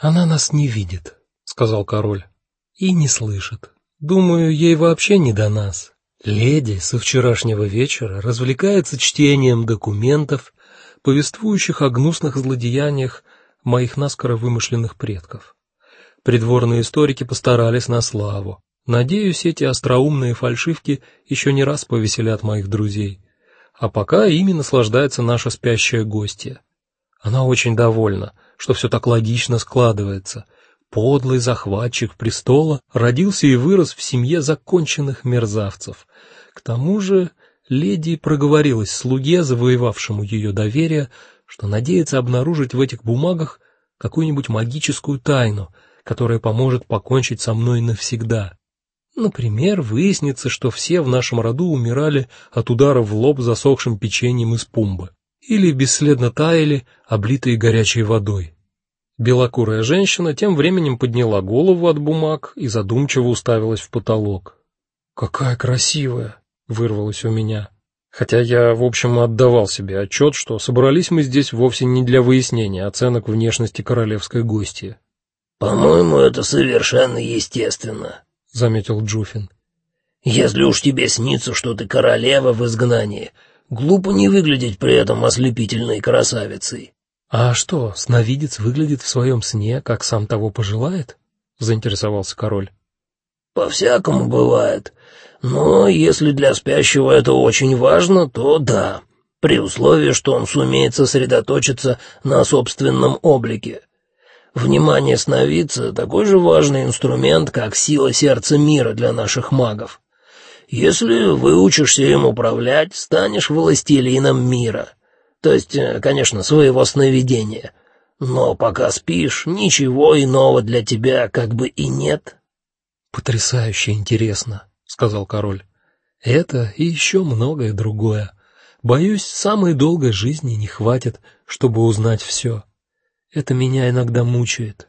Она нас не видит, сказал король. И не слышит. Думаю, ей вообще не до нас. Леди со вчерашнего вечера развлекается чтением документов, повествующих о гнусных злодеяниях моих наскоро вымышленных предков. Придворные историки постарались на славу. Надеюсь, эти остроумные фальшивки еще не раз повеселят моих друзей. А пока ими наслаждается наша спящая гостья. Она очень довольна, что все так логично складывается. Подлый захватчик престола родился и вырос в семье законченных мерзавцев. К тому же леди проговорилась слуге, завоевавшему ее доверие, что надеется обнаружить в этих бумагах какую-нибудь магическую тайну, которая поможет покончить со мной навсегда. Например, выяснится, что все в нашем роду умирали от удара в лоб засохшим печеньем из пумбы или бесследно таяли, облитые горячей водой. Белокурая женщина тем временем подняла голову от бумаг и задумчиво уставилась в потолок. Какая красивая, вырвалось у меня. Хотя я, в общем, отдавал себе отчет, что собрались мы здесь вовсе не для выяснения оценок внешности королевской гости. По-моему, это совершенно естественно, заметил Джуфин. Если уж тебе снится, что ты королева в изгнании, глупо не выглядеть при этом ослепительной красавицей. А что, сновидец выглядит в своем сне, как сам того пожелает? заинтересовался король. По-всякому бывает. Но если для спящего это очень важно, то да, при условии, что он сумеет сосредоточиться на собственном облике. Внимание сновидца — такой же важный инструмент, как сила сердца мира для наших магов. Если выучишься им управлять, станешь властелином мира. То есть, э, конечно, своего сновидения. Но пока спишь, ничего иного для тебя как бы и нет. Потрясающе интересно, сказал король. Это и еще многое другое. Боюсь, самой долгой жизни не хватит, чтобы узнать все. Это меня иногда мучает.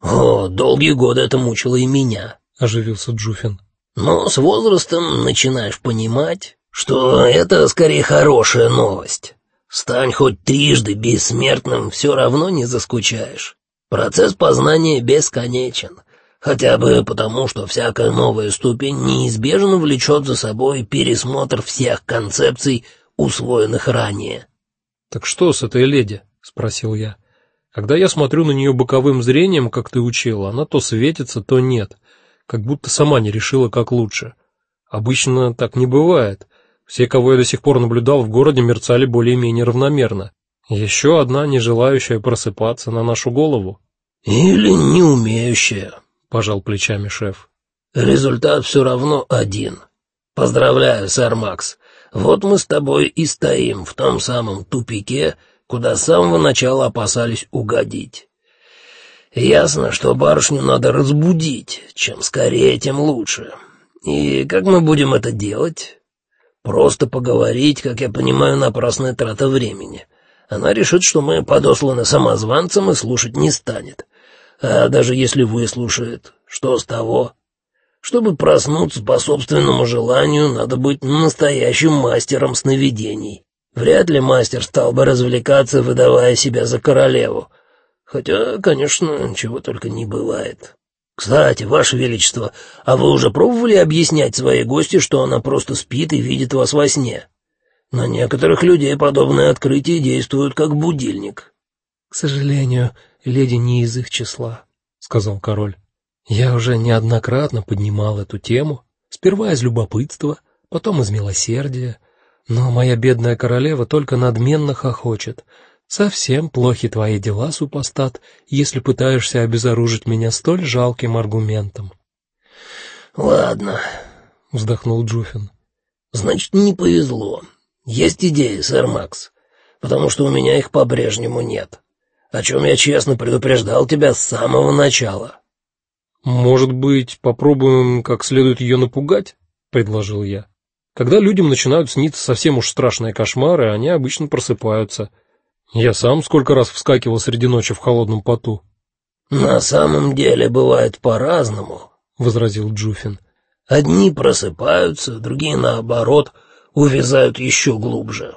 О, долгие годы это мучило и меня, оживился Джуфин. Но с возрастом начинаешь понимать, что это скорее хорошая новость. Стань хоть трижды бессмертным, все равно не заскучаешь. Процесс познания бесконечен, хотя бы потому, что всякая новая ступень неизбежно влечет за собой пересмотр всех концепций, усвоенных ранее. Так что с этой леди? спросил я. Когда я смотрю на нее боковым зрением, как ты учила, она то светится, то нет, как будто сама не решила, как лучше. Обычно так не бывает. Все, кого я до сих пор наблюдал в городе, мерцали более-менее равномерно. Еще одна, не желающая просыпаться на нашу голову. Или не умеющая, пожал плечами шеф. Результат все равно один. Поздравляю, сэр Макс. Вот мы с тобой и стоим в том самом тупике, куда с самого начала опасались угодить. Ясно, что барышню надо разбудить, чем скорее, тем лучше. И как мы будем это делать? Просто поговорить, как я понимаю, напрасная трата времени. Она решит, что мы подосланы самозванцем и слушать не станет. А даже если выслушает, что с того? Чтобы проснуться по собственному желанию, надо быть настоящим мастером сновидений. Вряд ли мастер стал бы развлекаться, выдавая себя за королеву. Хотя, конечно, чего только не бывает. Кстати, ваше величество, а вы уже пробовали объяснять своей гости, что она просто спит и видит вас во сне? На некоторых людей подобные открытия действуют как будильник. К сожалению, леди не из их числа, сказал король. Я уже неоднократно поднимал эту тему, сперва из любопытства, потом из милосердия, но моя бедная королева только надменно хохочет. Совсем плохи твои дела, супостат, если пытаешься обезоружить меня столь жалким аргументом. Ладно, вздохнул Джуфин. Значит, не повезло. Есть идеи, сэр Макс, потому что у меня их по-прежнему нет. О чем я честно предупреждал тебя с самого начала. Может быть, попробуем как следует ее напугать, предложил я. Когда людям начинают сниться совсем уж страшные кошмары, они обычно просыпаются. Я сам сколько раз вскакивал среди ночи в холодном поту. На самом деле бывает по-разному, возразил Джуфин. Одни просыпаются, другие наоборот увязают еще глубже.